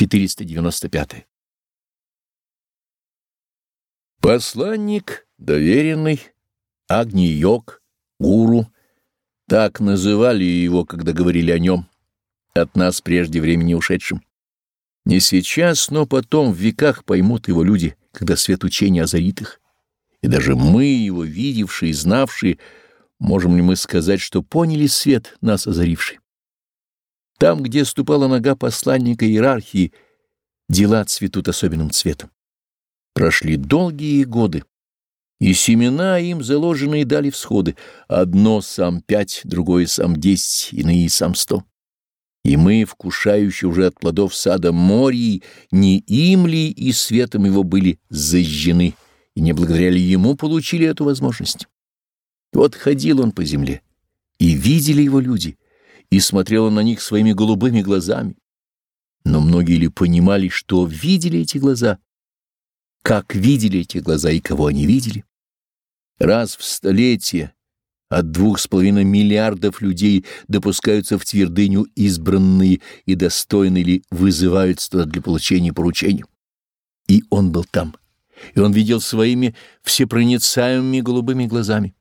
495. Посланник, доверенный, Агни-йог, гуру, так называли его, когда говорили о нем, от нас прежде времени ушедшим. Не сейчас, но потом в веках поймут его люди, когда свет учения озарит их. И даже мы, его видевшие, знавшие, можем ли мы сказать, что поняли свет, нас озаривший. Там, где ступала нога посланника иерархии, дела цветут особенным цветом. Прошли долгие годы, и семена им заложенные дали всходы. Одно сам пять, другое сам десять, иные сам сто. И мы, вкушающие уже от плодов сада морей, не им ли и светом его были зажжены, и не благодаря ли ему получили эту возможность? Вот ходил он по земле, и видели его люди, и смотрел он на них своими голубыми глазами. Но многие ли понимали, что видели эти глаза? Как видели эти глаза и кого они видели? Раз в столетие от двух с половиной миллиардов людей допускаются в твердыню избранные и достойные ли вызываются туда для получения поручений. И он был там, и он видел своими всепроницаемыми голубыми глазами.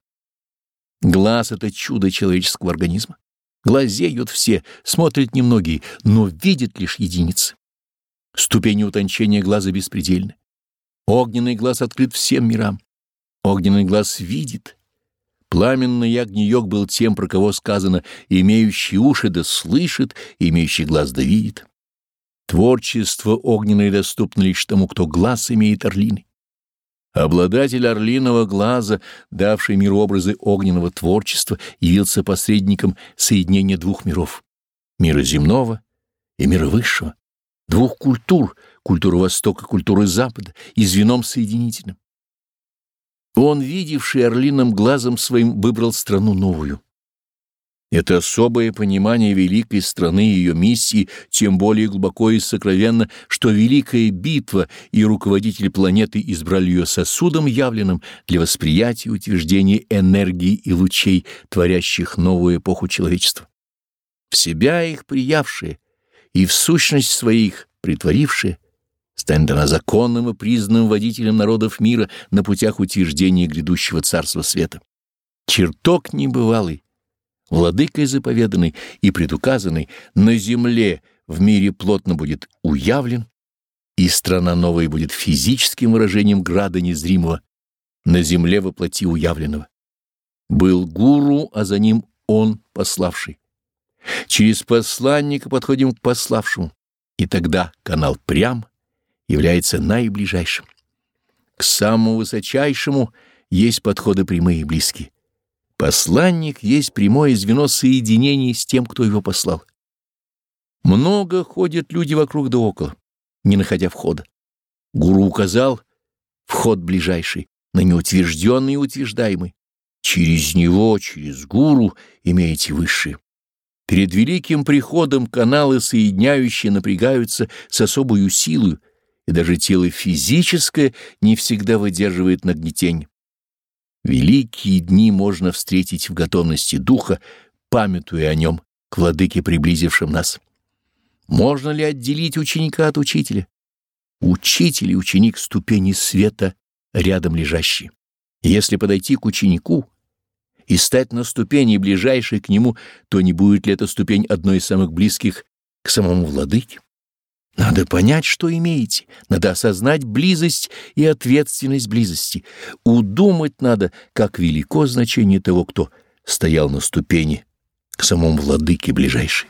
Глаз — это чудо человеческого организма. Глазеют все, смотрят немногие, но видят лишь единицы. Ступени утончения глаза беспредельны. Огненный глаз открыт всем мирам. Огненный глаз видит. Пламенный огни-йог был тем, про кого сказано «имеющий уши да слышит, имеющий глаз да видит». Творчество огненное доступно лишь тому, кто глаз имеет орлиный. Обладатель орлиного глаза, давший миру образы огненного творчества, явился посредником соединения двух миров — мира земного и мира высшего, двух культур — культуры Востока, культуры Запада, и звеном соединительным. Он, видевший орлиным глазом своим, выбрал страну новую. Это особое понимание великой страны и ее миссии тем более глубоко и сокровенно, что великая битва и руководители планеты избрали ее сосудом явленным для восприятия и утверждения энергии и лучей, творящих новую эпоху человечества. В себя их приявшие и в сущность своих притворившие, станет она законным и признанным водителем народов мира на путях утверждения грядущего царства света. Чертог небывалый, владыкой заповеданный и предуказанный, на земле в мире плотно будет уявлен, и страна новая будет физическим выражением града незримого, на земле воплоти уявленного. Был гуру, а за ним он пославший. Через посланника подходим к пославшему, и тогда канал прям является наиближайшим. К самому высочайшему есть подходы прямые и близкие. Посланник есть прямое звено соединения с тем, кто его послал. Много ходят люди вокруг да около, не находя входа. Гуру указал вход ближайший, на неутвержденный и утверждаемый. Через него, через гуру имеете высшие. Перед великим приходом каналы соединяющие напрягаются с особую силой, и даже тело физическое не всегда выдерживает нагнетение. Великие дни можно встретить в готовности духа, памятуя о нем, к владыке, приблизившим нас. Можно ли отделить ученика от учителя? Учитель и ученик — ступени света, рядом лежащие. Если подойти к ученику и стать на ступени ближайшей к нему, то не будет ли эта ступень одной из самых близких к самому владыке? Надо понять, что имеете, надо осознать близость и ответственность близости. Удумать надо, как велико значение того, кто стоял на ступени к самому владыке ближайшей.